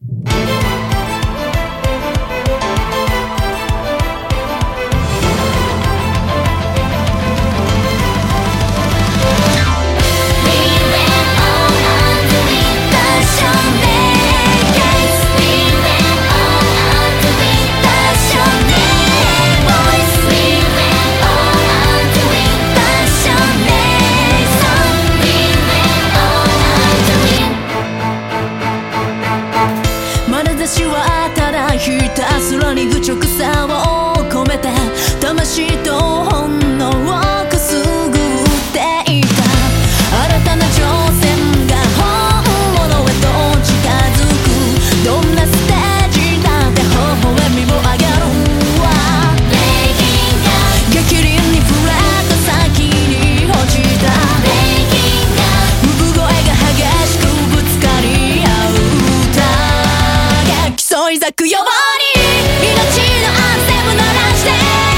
you に愚直さを込めて魂とい咲くように命のアンセム鳴らして。